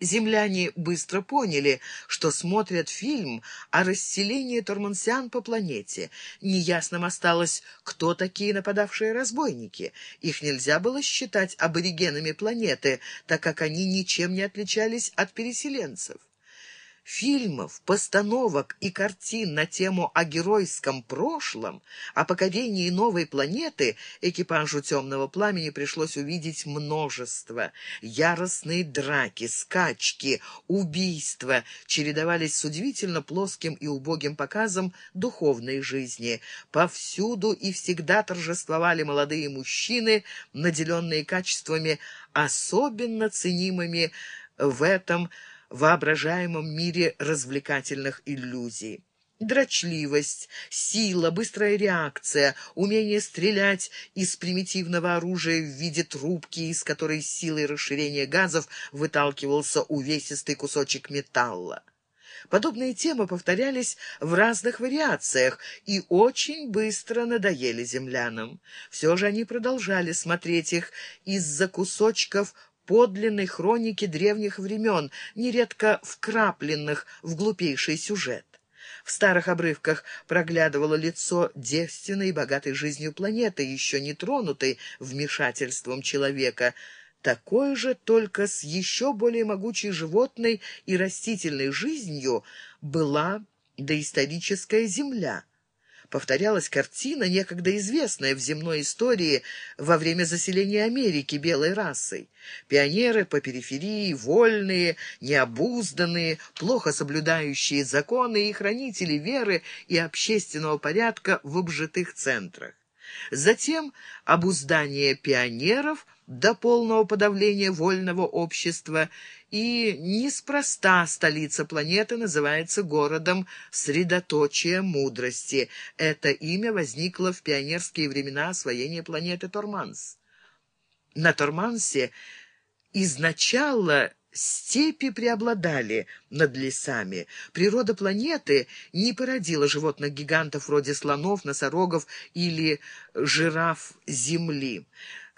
Земляне быстро поняли, что смотрят фильм о расселении тормансиан по планете. Неясным осталось, кто такие нападавшие разбойники. Их нельзя было считать аборигенами планеты, так как они ничем не отличались от переселенцев. Фильмов, постановок и картин на тему о геройском прошлом, о покорении новой планеты экипажу «Темного пламени» пришлось увидеть множество. Яростные драки, скачки, убийства чередовались с удивительно плоским и убогим показом духовной жизни. Повсюду и всегда торжествовали молодые мужчины, наделенные качествами особенно ценимыми в этом воображаемом мире развлекательных иллюзий. Дрочливость, сила, быстрая реакция, умение стрелять из примитивного оружия в виде трубки, из которой силой расширения газов выталкивался увесистый кусочек металла. Подобные темы повторялись в разных вариациях и очень быстро надоели землянам. Все же они продолжали смотреть их из-за кусочков подлинной хроники древних времен, нередко вкрапленных в глупейший сюжет. В старых обрывках проглядывало лицо девственной и богатой жизнью планеты, еще не тронутой вмешательством человека, такой же, только с еще более могучей животной и растительной жизнью, была доисторическая Земля повторялась картина, некогда известная в земной истории во время заселения Америки белой расой. Пионеры по периферии, вольные, необузданные, плохо соблюдающие законы и хранители веры и общественного порядка в обжитых центрах. Затем обуздание пионеров до полного подавления вольного общества и неспроста столица планеты называется городом средоточия мудрости. Это имя возникло в пионерские времена освоения планеты Торманс. На Тормансе изначально степи преобладали над лесами. Природа планеты не породила животных-гигантов вроде слонов, носорогов или жираф Земли.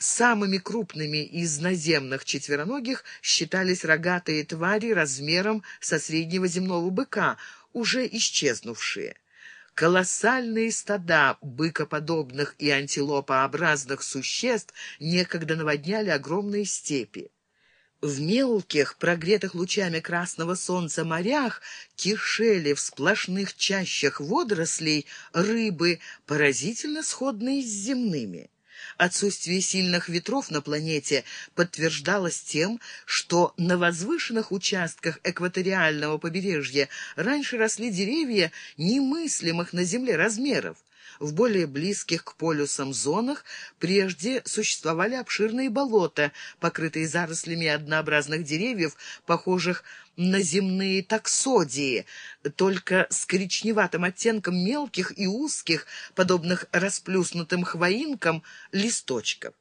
Самыми крупными из наземных четвероногих считались рогатые твари размером со среднего земного быка, уже исчезнувшие. Колоссальные стада быкоподобных и антилопообразных существ некогда наводняли огромные степи. В мелких, прогретых лучами красного солнца морях кишели в сплошных чащах водорослей рыбы, поразительно сходные с земными. Отсутствие сильных ветров на планете подтверждалось тем, что на возвышенных участках экваториального побережья раньше росли деревья немыслимых на Земле размеров. В более близких к полюсам зонах прежде существовали обширные болота, покрытые зарослями однообразных деревьев, похожих на земные таксодии, только с коричневатым оттенком мелких и узких, подобных расплюснутым хвоинкам, листочков.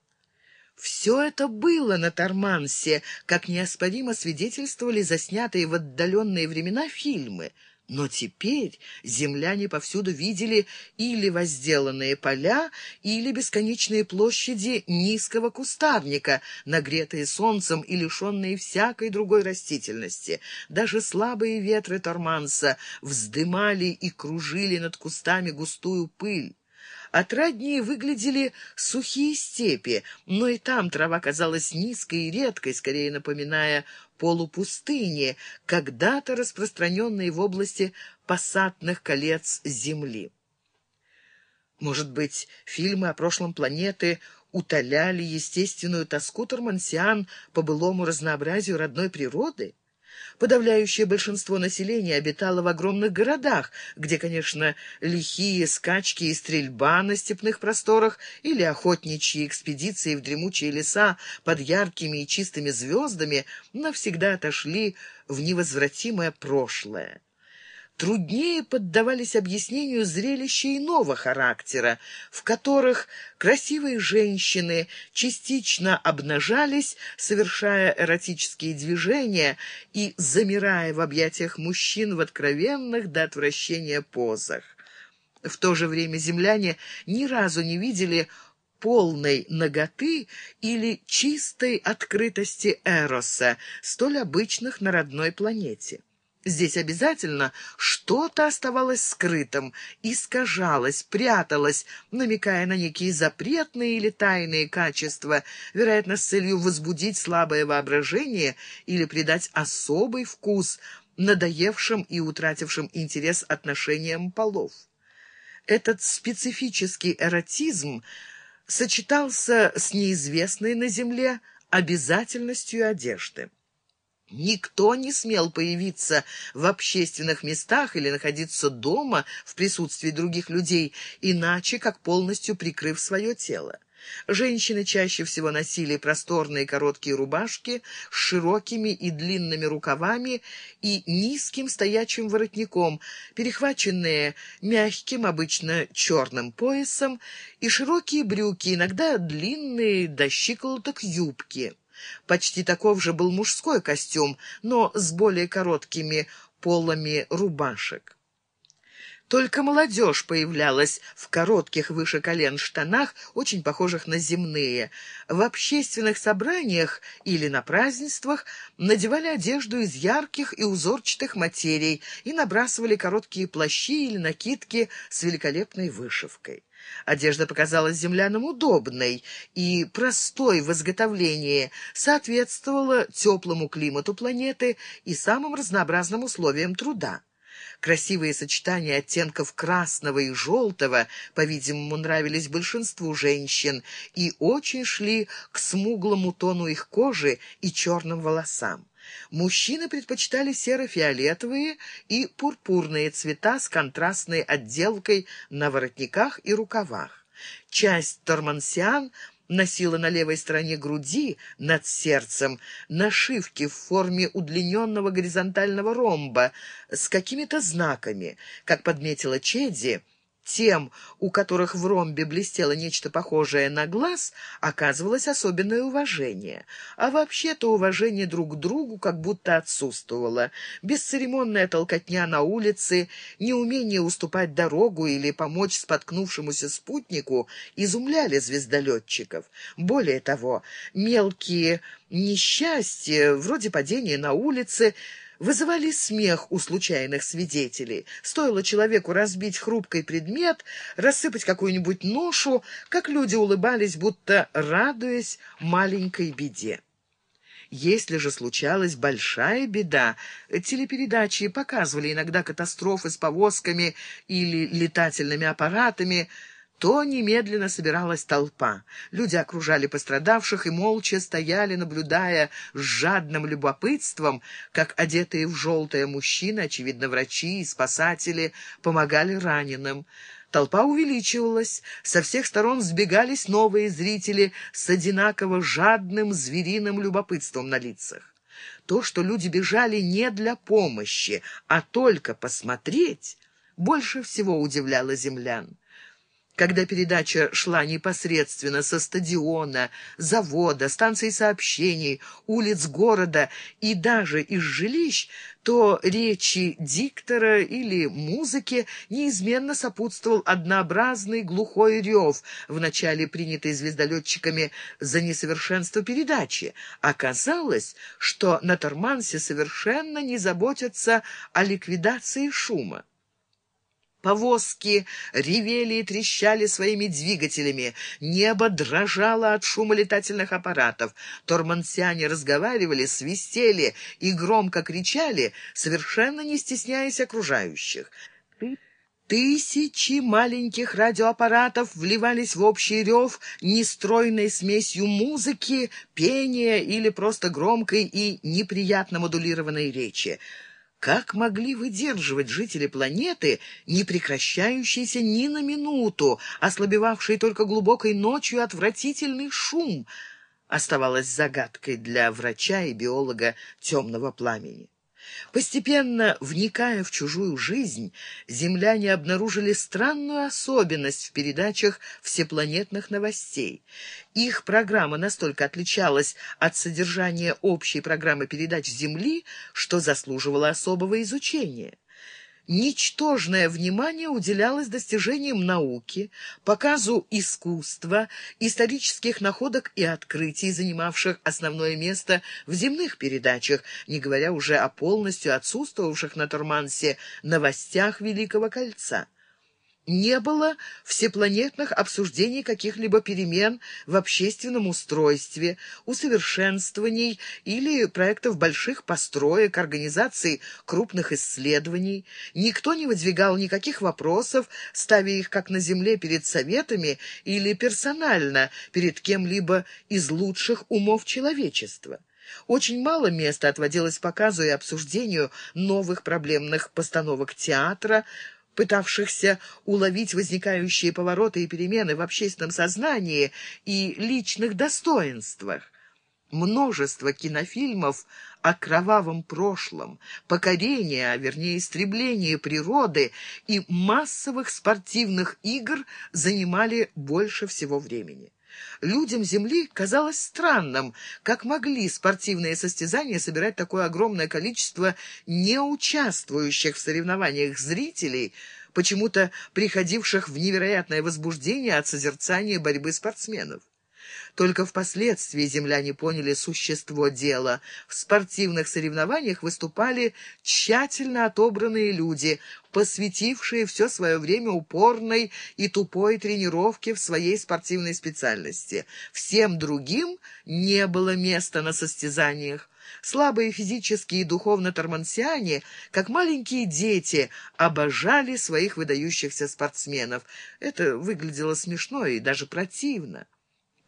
Все это было на Тормансе, как неоспоримо свидетельствовали заснятые в отдаленные времена фильмы — но теперь земляне повсюду видели или возделанные поля, или бесконечные площади низкого кустарника, нагретые солнцем и лишенные всякой другой растительности. Даже слабые ветры Торманса вздымали и кружили над кустами густую пыль. Отраднее выглядели сухие степи, но и там трава казалась низкой и редкой, скорее напоминая полупустыни, когда-то распространенные в области пассатных колец Земли. Может быть, фильмы о прошлом планеты утоляли естественную тоску тормансиан по былому разнообразию родной природы? Подавляющее большинство населения обитало в огромных городах, где, конечно, лихие скачки и стрельба на степных просторах или охотничьи экспедиции в дремучие леса под яркими и чистыми звездами навсегда отошли в невозвратимое прошлое труднее поддавались объяснению зрелища иного характера, в которых красивые женщины частично обнажались, совершая эротические движения и замирая в объятиях мужчин в откровенных до отвращения позах. В то же время земляне ни разу не видели полной наготы или чистой открытости Эроса, столь обычных на родной планете. Здесь обязательно что-то оставалось скрытым, искажалось, пряталось, намекая на некие запретные или тайные качества, вероятно, с целью возбудить слабое воображение или придать особый вкус надоевшим и утратившим интерес отношениям полов. Этот специфический эротизм сочетался с неизвестной на Земле обязательностью одежды. Никто не смел появиться в общественных местах или находиться дома в присутствии других людей, иначе как полностью прикрыв свое тело. Женщины чаще всего носили просторные короткие рубашки с широкими и длинными рукавами и низким стоячим воротником, перехваченные мягким, обычно черным поясом, и широкие брюки, иногда длинные до щиколоток юбки. Почти таков же был мужской костюм, но с более короткими полами рубашек. Только молодежь появлялась в коротких выше колен штанах, очень похожих на земные. В общественных собраниях или на празднествах надевали одежду из ярких и узорчатых материй и набрасывали короткие плащи или накидки с великолепной вышивкой. Одежда показалась землянам удобной и простой в изготовлении, соответствовала теплому климату планеты и самым разнообразным условиям труда. Красивые сочетания оттенков красного и желтого, по-видимому, нравились большинству женщин и очень шли к смуглому тону их кожи и черным волосам. Мужчины предпочитали серо-фиолетовые и пурпурные цвета с контрастной отделкой на воротниках и рукавах. Часть тормансиан носила на левой стороне груди над сердцем нашивки в форме удлиненного горизонтального ромба с какими-то знаками. Как подметила Чедди, тем, у которых в ромбе блестело нечто похожее на глаз, оказывалось особенное уважение. А вообще-то уважение друг к другу как будто отсутствовало. Бесцеремонная толкотня на улице, неумение уступать дорогу или помочь споткнувшемуся спутнику изумляли звездолетчиков. Более того, мелкие несчастья, вроде падения на улице, вызывали смех у случайных свидетелей. Стоило человеку разбить хрупкий предмет, рассыпать какую-нибудь ношу, как люди улыбались, будто радуясь маленькой беде. Если же случалась большая беда, телепередачи показывали иногда катастрофы с повозками или летательными аппаратами, то немедленно собиралась толпа. Люди окружали пострадавших и молча стояли, наблюдая с жадным любопытством, как одетые в желтое мужчины, очевидно, врачи и спасатели, помогали раненым. Толпа увеличивалась, со всех сторон сбегались новые зрители с одинаково жадным звериным любопытством на лицах. То, что люди бежали не для помощи, а только посмотреть, больше всего удивляло землян. Когда передача шла непосредственно со стадиона, завода, станций сообщений, улиц города и даже из жилищ, то речи диктора или музыки неизменно сопутствовал однообразный глухой рев, вначале принятый звездолетчиками за несовершенство передачи. Оказалось, что на Тормансе совершенно не заботятся о ликвидации шума. Повозки ревели и трещали своими двигателями, небо дрожало от шума летательных аппаратов, тормансиане разговаривали, свистели и громко кричали, совершенно не стесняясь окружающих. Тысячи маленьких радиоаппаратов вливались в общий рев нестройной смесью музыки, пения или просто громкой и неприятно модулированной речи. Как могли выдерживать жители планеты, не прекращающийся ни на минуту, ослабевавший только глубокой ночью отвратительный шум, оставалось загадкой для врача и биолога темного пламени. Постепенно, вникая в чужую жизнь, земляне обнаружили странную особенность в передачах всепланетных новостей. Их программа настолько отличалась от содержания общей программы передач Земли, что заслуживала особого изучения. Ничтожное внимание уделялось достижениям науки, показу искусства, исторических находок и открытий, занимавших основное место в земных передачах, не говоря уже о полностью отсутствовавших на Тормансе новостях Великого Кольца не было всепланетных обсуждений каких-либо перемен в общественном устройстве, усовершенствований или проектов больших построек, организаций крупных исследований. Никто не выдвигал никаких вопросов, ставя их как на Земле перед советами или персонально перед кем-либо из лучших умов человечества. Очень мало места отводилось показу и обсуждению новых проблемных постановок театра, пытавшихся уловить возникающие повороты и перемены в общественном сознании и личных достоинствах. Множество кинофильмов о кровавом прошлом, покорении, а вернее истреблении природы и массовых спортивных игр занимали больше всего времени. Людям Земли казалось странным, как могли спортивные состязания собирать такое огромное количество неучаствующих в соревнованиях зрителей, почему-то приходивших в невероятное возбуждение от созерцания борьбы спортсменов. Только впоследствии земляне поняли существо дела. В спортивных соревнованиях выступали тщательно отобранные люди, посвятившие все свое время упорной и тупой тренировке в своей спортивной специальности. Всем другим не было места на состязаниях. Слабые физически и духовно тормансиане, как маленькие дети, обожали своих выдающихся спортсменов. Это выглядело смешно и даже противно.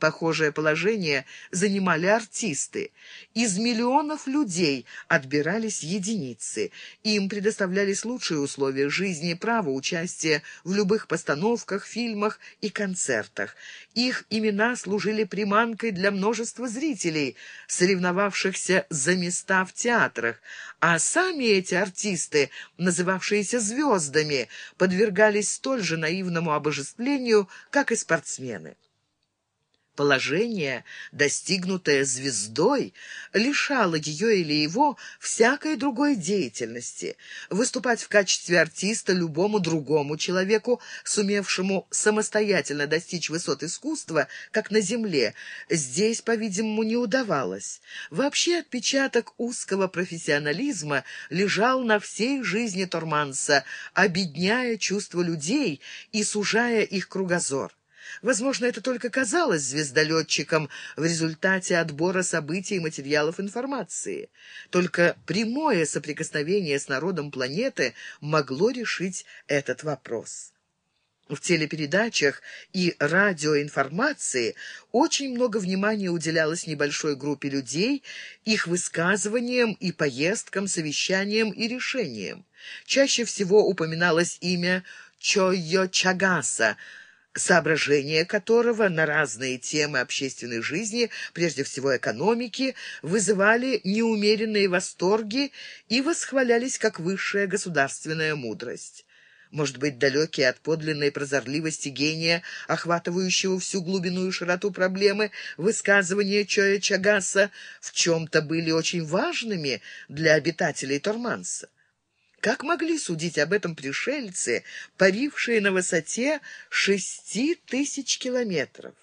Похожее положение занимали артисты. Из миллионов людей отбирались единицы. Им предоставлялись лучшие условия жизни, право участия в любых постановках, фильмах и концертах. Их имена служили приманкой для множества зрителей, соревновавшихся за места в театрах, а сами эти артисты, называвшиеся звездами, подвергались столь же наивному обожествлению, как и спортсмены. Положение, достигнутое звездой, лишало ее или его всякой другой деятельности. Выступать в качестве артиста любому другому человеку, сумевшему самостоятельно достичь высот искусства, как на земле, здесь, по-видимому, не удавалось. Вообще отпечаток узкого профессионализма лежал на всей жизни Торманса, обедняя чувства людей и сужая их кругозор. Возможно, это только казалось звездолетчикам в результате отбора событий и материалов информации. Только прямое соприкосновение с народом планеты могло решить этот вопрос. В телепередачах и радиоинформации очень много внимания уделялось небольшой группе людей, их высказываниям и поездкам, совещаниям и решениям. Чаще всего упоминалось имя Чойо Чагаса, соображения которого на разные темы общественной жизни, прежде всего экономики, вызывали неумеренные восторги и восхвалялись как высшая государственная мудрость. Может быть, далекие от подлинной прозорливости гения, охватывающего всю глубину и широту проблемы, высказывания Чоя Чагаса в чем-то были очень важными для обитателей Торманса. Как могли судить об этом пришельцы, парившие на высоте шести тысяч километров?